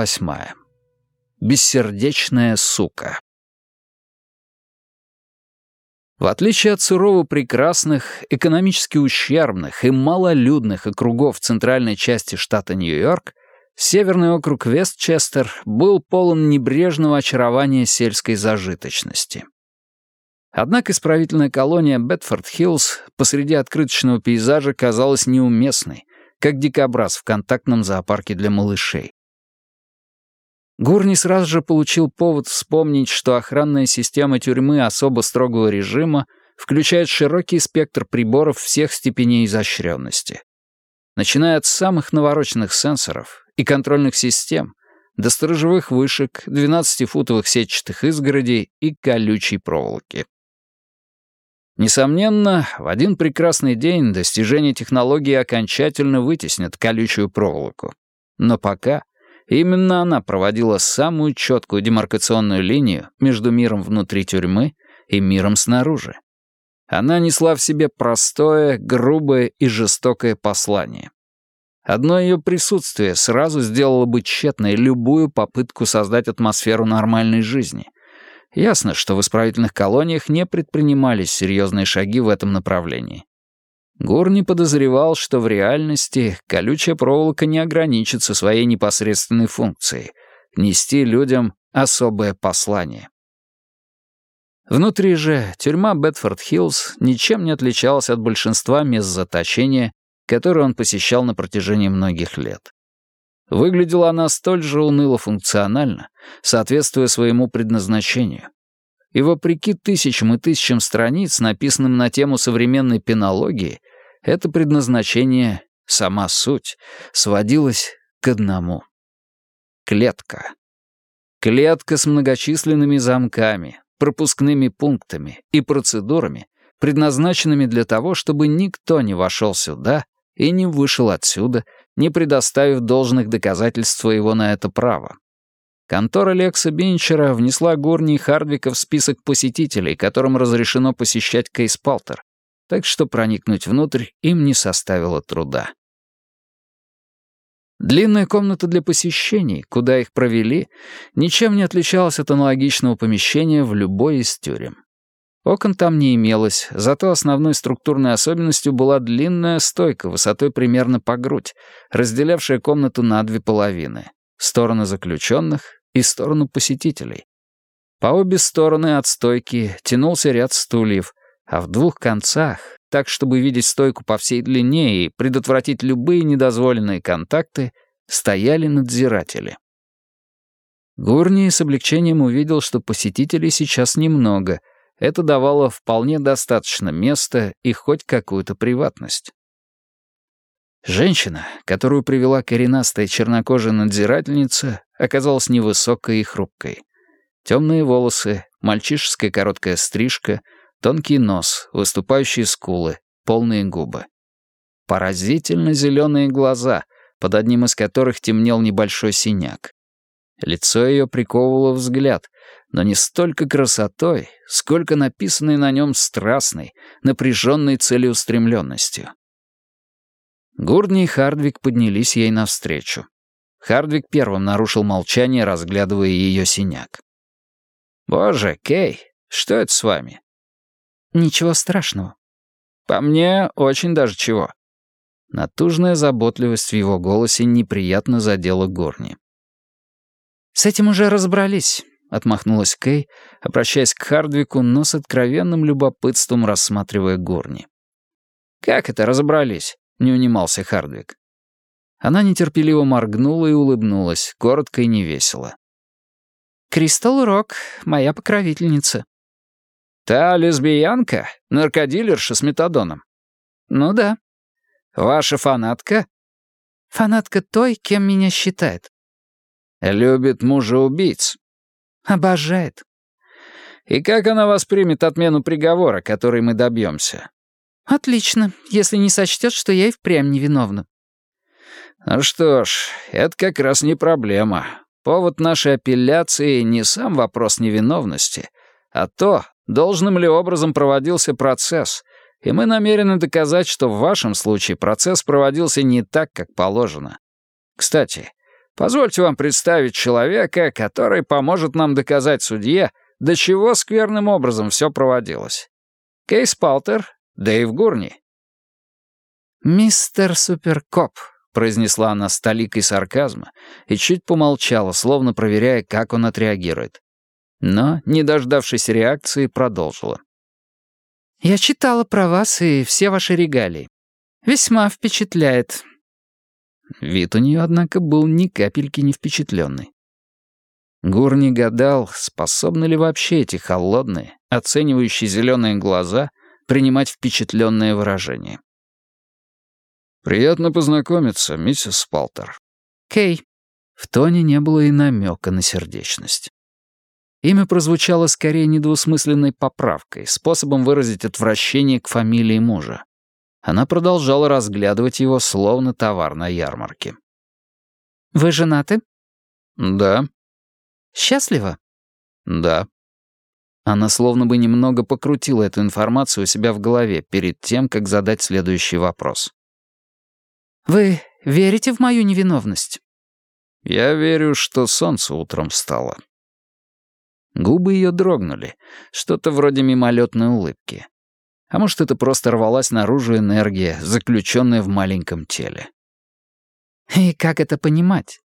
Восьмая. Бессердечная сука. В отличие от сурово прекрасных, экономически ущербных и малолюдных округов центральной части штата Нью-Йорк, северный округ Вестчестер был полон небрежного очарования сельской зажиточности. Однако исправительная колония Бетфорд-Хиллз посреди открыточного пейзажа казалась неуместной, как дикобраз в контактном зоопарке для малышей. Гурни сразу же получил повод вспомнить, что охранная система тюрьмы особо строгого режима включает широкий спектр приборов всех степеней изощренности. Начиная от самых навороченных сенсоров и контрольных систем до сторожевых вышек, 12-футовых сетчатых изгородей и колючей проволоки. Несомненно, в один прекрасный день достижения технологии окончательно вытеснят колючую проволоку. Но пока Именно она проводила самую четкую демаркационную линию между миром внутри тюрьмы и миром снаружи. Она несла в себе простое, грубое и жестокое послание. Одно ее присутствие сразу сделало бы тщетной любую попытку создать атмосферу нормальной жизни. Ясно, что в исправительных колониях не предпринимались серьезные шаги в этом направлении. Гур не подозревал, что в реальности колючая проволока не ограничится своей непосредственной функцией — нести людям особое послание. Внутри же тюрьма Бетфорд-Хиллз ничем не отличалась от большинства мест заточения, которые он посещал на протяжении многих лет. Выглядела она столь же уныло-функционально, соответствуя своему предназначению. И вопреки тысячам и тысячам страниц, написанным на тему современной пенологии, это предназначение, сама суть, сводилась к одному. Клетка. Клетка с многочисленными замками, пропускными пунктами и процедурами, предназначенными для того, чтобы никто не вошел сюда и не вышел отсюда, не предоставив должных доказательств своего на это права. Контора Лекса Бинчера внесла Горни и Хардвика в список посетителей, которым разрешено посещать Кейс Палтер, так что проникнуть внутрь им не составило труда. Длинная комната для посещений, куда их провели, ничем не отличалась от аналогичного помещения в любой из тюрем. Окон там не имелось, зато основной структурной особенностью была длинная стойка высотой примерно по грудь, разделявшая комнату на две половины — сторону заключенных и сторону посетителей. По обе стороны от стойки тянулся ряд стульев, а в двух концах, так чтобы видеть стойку по всей длине и предотвратить любые недозволенные контакты, стояли надзиратели. Гурни с облегчением увидел, что посетителей сейчас немного. Это давало вполне достаточно места и хоть какую-то приватность. Женщина, которую привела коренастая чернокожая надзирательница, оказалась невысокой и хрупкой. Темные волосы, мальчишеская короткая стрижка — Тонкий нос, выступающие скулы, полные губы. Поразительно зеленые глаза, под одним из которых темнел небольшой синяк. Лицо ее приковывало взгляд, но не столько красотой, сколько написанной на нем страстной, напряженной целеустремленностью. Гурни и Хардвик поднялись ей навстречу. Хардвик первым нарушил молчание, разглядывая ее синяк. «Боже, Кей, что это с вами? «Ничего страшного». «По мне, очень даже чего». Натужная заботливость в его голосе неприятно задела Горни. «С этим уже разобрались», — отмахнулась Кей, обращаясь к Хардвику, но с откровенным любопытством рассматривая Горни. «Как это разобрались?» — не унимался Хардвик. Она нетерпеливо моргнула и улыбнулась, коротко и невесело. «Кристал Рок, моя покровительница. «Та лесбиянка? Наркодилерша с метадоном?» «Ну да». «Ваша фанатка?» «Фанатка той, кем меня считает». «Любит мужа-убийц». «Обожает». «И как она воспримет отмену приговора, который мы добьемся?» «Отлично, если не сочтет, что я и впрямь невиновна». «Ну что ж, это как раз не проблема. Повод нашей апелляции не сам вопрос невиновности, а то, должным ли образом проводился процесс, и мы намерены доказать, что в вашем случае процесс проводился не так, как положено. Кстати, Позвольте вам представить человека, который поможет нам доказать судье, до чего скверным образом все проводилось. Кейс Палтер, Дэйв Гурни». «Мистер Суперкоп», — произнесла она с толикой сарказма и чуть помолчала, словно проверяя, как он отреагирует. Но, не дождавшись реакции, продолжила. «Я читала про вас и все ваши регалии. Весьма впечатляет». Вид у нее, однако, был ни капельки не впечатленный. Гурни гадал, способны ли вообще эти холодные, оценивающие зеленые глаза принимать впечатленное выражение. «Приятно познакомиться, миссис Спалтер». «Кей». В тоне не было и намека на сердечность. Имя прозвучало скорее недвусмысленной поправкой, способом выразить отвращение к фамилии мужа. Она продолжала разглядывать его, словно товар на ярмарке. «Вы женаты?» «Да». «Счастливы?» «Да». Она словно бы немного покрутила эту информацию у себя в голове перед тем, как задать следующий вопрос. «Вы верите в мою невиновность?» «Я верю, что солнце утром встало». Губы ее дрогнули, что-то вроде мимолетной улыбки. А может, это просто рвалась наружу энергия, заключенная в маленьком теле. И как это понимать?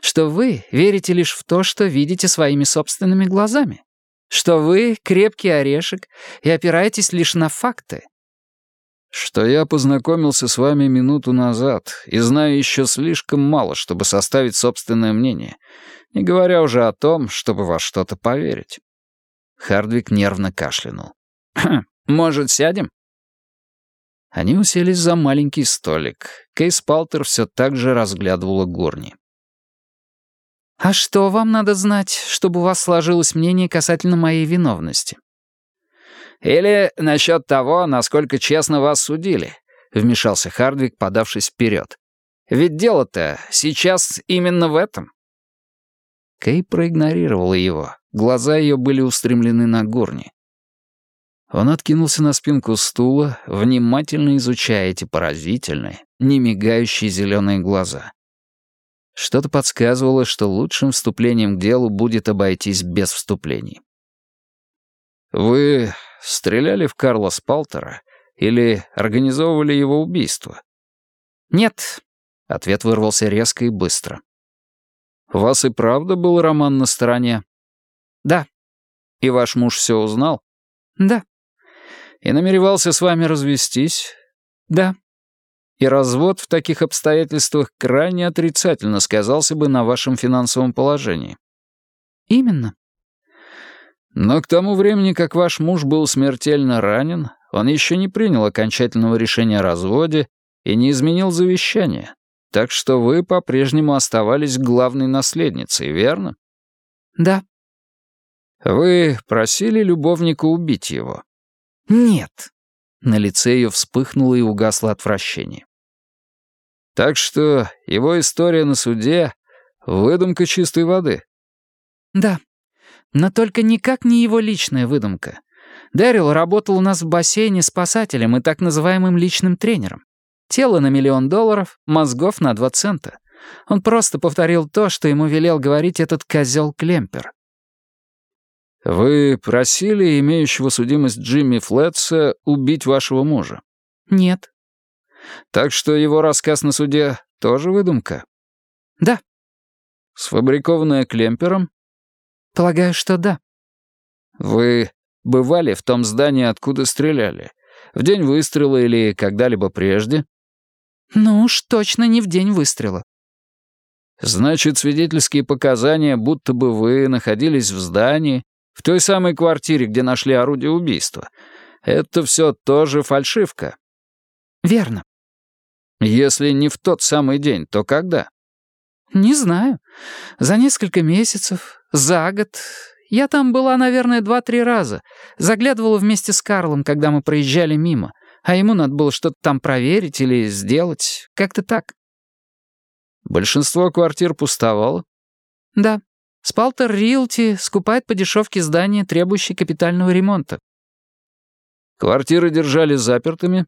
Что вы верите лишь в то, что видите своими собственными глазами? Что вы крепкий орешек и опираетесь лишь на факты? Что я познакомился с вами минуту назад и знаю еще слишком мало, чтобы составить собственное мнение, не говоря уже о том, чтобы во что-то поверить». Хардвик нервно кашлянул. «Может, сядем?» Они уселись за маленький столик. Кейс Палтер все так же разглядывала горни. «А что вам надо знать, чтобы у вас сложилось мнение касательно моей виновности?» Или насчет того, насколько честно вас судили», — вмешался Хардвик, подавшись вперед. «Ведь дело-то сейчас именно в этом». Кей проигнорировала его. Глаза ее были устремлены на горни. Он откинулся на спинку стула, внимательно изучая эти поразительные, не мигающие зеленые глаза. Что-то подсказывало, что лучшим вступлением к делу будет обойтись без вступлений. «Вы стреляли в Карла Спалтера или организовывали его убийство?» «Нет», — ответ вырвался резко и быстро. «У вас и правда был роман на стороне?» «Да». «И ваш муж все узнал?» «Да». «И намеревался с вами развестись?» «Да». «И развод в таких обстоятельствах крайне отрицательно сказался бы на вашем финансовом положении?» «Именно». Но к тому времени, как ваш муж был смертельно ранен, он еще не принял окончательного решения о разводе и не изменил завещание. Так что вы по-прежнему оставались главной наследницей, верно? Да. Вы просили любовника убить его? Нет. На лице ее вспыхнуло и угасло отвращение. Так что его история на суде — выдумка чистой воды. Да. Но только никак не его личная выдумка. Дэрил работал у нас в бассейне спасателем и так называемым личным тренером. Тело на миллион долларов, мозгов на два цента. Он просто повторил то, что ему велел говорить этот козел Клемпер. «Вы просили имеющего судимость Джимми Флетса убить вашего мужа?» «Нет». «Так что его рассказ на суде тоже выдумка?» «Да». «Сфабрикованная Клемпером?» «Полагаю, что да». «Вы бывали в том здании, откуда стреляли? В день выстрела или когда-либо прежде?» «Ну уж точно не в день выстрела». «Значит, свидетельские показания, будто бы вы находились в здании, в той самой квартире, где нашли орудие убийства. Это все тоже фальшивка?» «Верно». «Если не в тот самый день, то когда?» «Не знаю. За несколько месяцев, за год. Я там была, наверное, два-три раза. Заглядывала вместе с Карлом, когда мы проезжали мимо. А ему надо было что-то там проверить или сделать. Как-то так». «Большинство квартир пустовало?» «Да. Спалтер Риэлти скупает по дешевке здания, требующие капитального ремонта». «Квартиры держали запертыми?»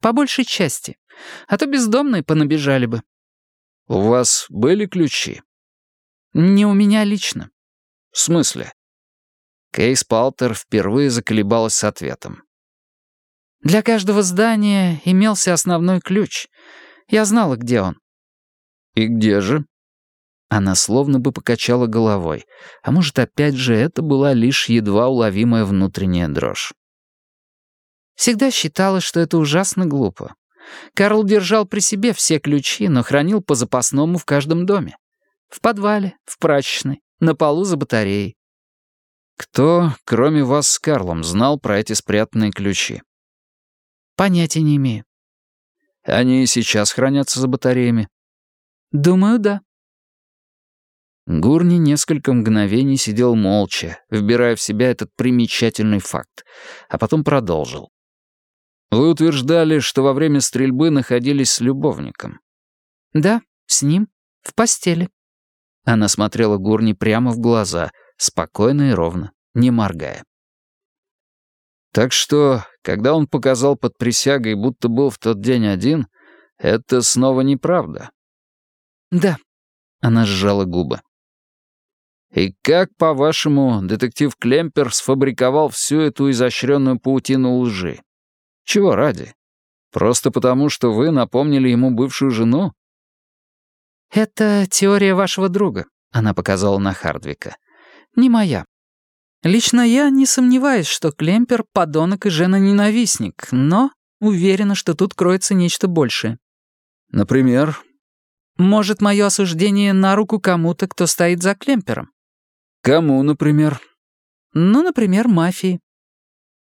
«По большей части. А то бездомные понабежали бы». «У вас были ключи?» «Не у меня лично». «В смысле?» Кейс Палтер впервые заколебалась с ответом. «Для каждого здания имелся основной ключ. Я знала, где он». «И где же?» Она словно бы покачала головой. А может, опять же, это была лишь едва уловимая внутренняя дрожь. Всегда считала, что это ужасно глупо. Карл держал при себе все ключи, но хранил по запасному в каждом доме. В подвале, в прачечной, на полу за батареей. Кто, кроме вас с Карлом, знал про эти спрятанные ключи? Понятия не имею. Они и сейчас хранятся за батареями? Думаю, да. Гурни несколько мгновений сидел молча, вбирая в себя этот примечательный факт, а потом продолжил. «Вы утверждали, что во время стрельбы находились с любовником?» «Да, с ним, в постели». Она смотрела Гурни прямо в глаза, спокойно и ровно, не моргая. Так что, когда он показал под присягой, будто был в тот день один, это снова неправда. «Да», — она сжала губы. «И как, по-вашему, детектив Клемпер сфабриковал всю эту изощренную паутину лжи? Чего ради? Просто потому, что вы напомнили ему бывшую жену?» «Это теория вашего друга», — она показала на Хардвика. «Не моя. Лично я не сомневаюсь, что Клемпер — подонок и жена-ненавистник, но уверена, что тут кроется нечто большее». «Например?» «Может, мое осуждение на руку кому-то, кто стоит за Клемпером?» «Кому, например?» «Ну, например, мафии».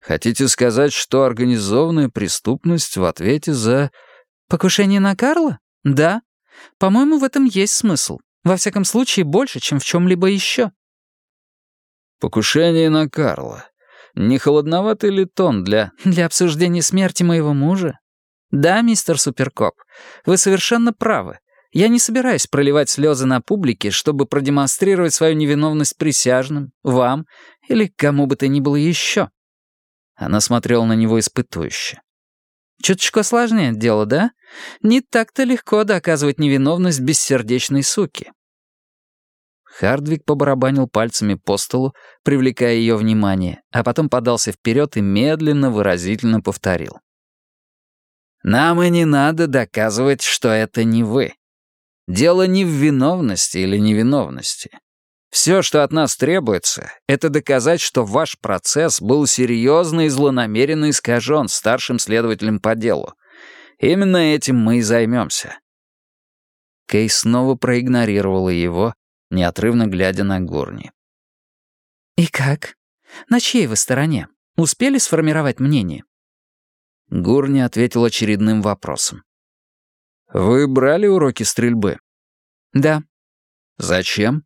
«Хотите сказать, что организованная преступность в ответе за...» «Покушение на Карла? Да. По-моему, в этом есть смысл. Во всяком случае, больше, чем в чем-либо еще». «Покушение на Карла. Не холодноватый ли тон для...» «Для обсуждения смерти моего мужа?» «Да, мистер Суперкоп, вы совершенно правы. Я не собираюсь проливать слезы на публике, чтобы продемонстрировать свою невиновность присяжным, вам или кому бы то ни было еще». Она смотрела на него испытующе. «Чуточку сложнее дело, да? Не так-то легко доказывать невиновность бессердечной суки. Хардвик побарабанил пальцами по столу, привлекая ее внимание, а потом подался вперед и медленно, выразительно повторил. «Нам и не надо доказывать, что это не вы. Дело не в виновности или невиновности. Все, что от нас требуется, это доказать, что ваш процесс был серьезно и злонамеренно искажен старшим следователем по делу. Именно этим мы и займемся». Кей снова проигнорировала его, неотрывно глядя на Горни. «И как? На чьей вы стороне? Успели сформировать мнение?» Гурни ответил очередным вопросом. «Вы брали уроки стрельбы?» «Да». «Зачем?»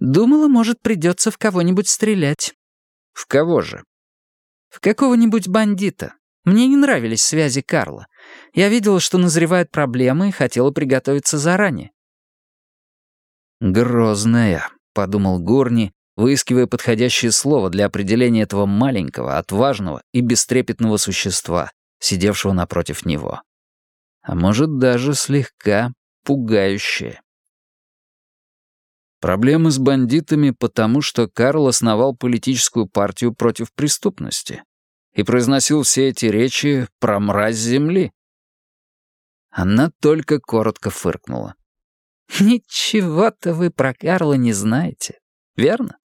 «Думала, может, придется в кого-нибудь стрелять». «В кого же?» «В какого-нибудь бандита. Мне не нравились связи Карла. Я видела, что назревают проблемы и хотела приготовиться заранее. «Грозная», — подумал Горни, выискивая подходящее слово для определения этого маленького, отважного и бестрепетного существа, сидевшего напротив него. А может, даже слегка пугающее. Проблемы с бандитами потому, что Карл основал политическую партию против преступности и произносил все эти речи про мразь земли. Она только коротко фыркнула. Ничего-то вы про Карла не знаете, верно?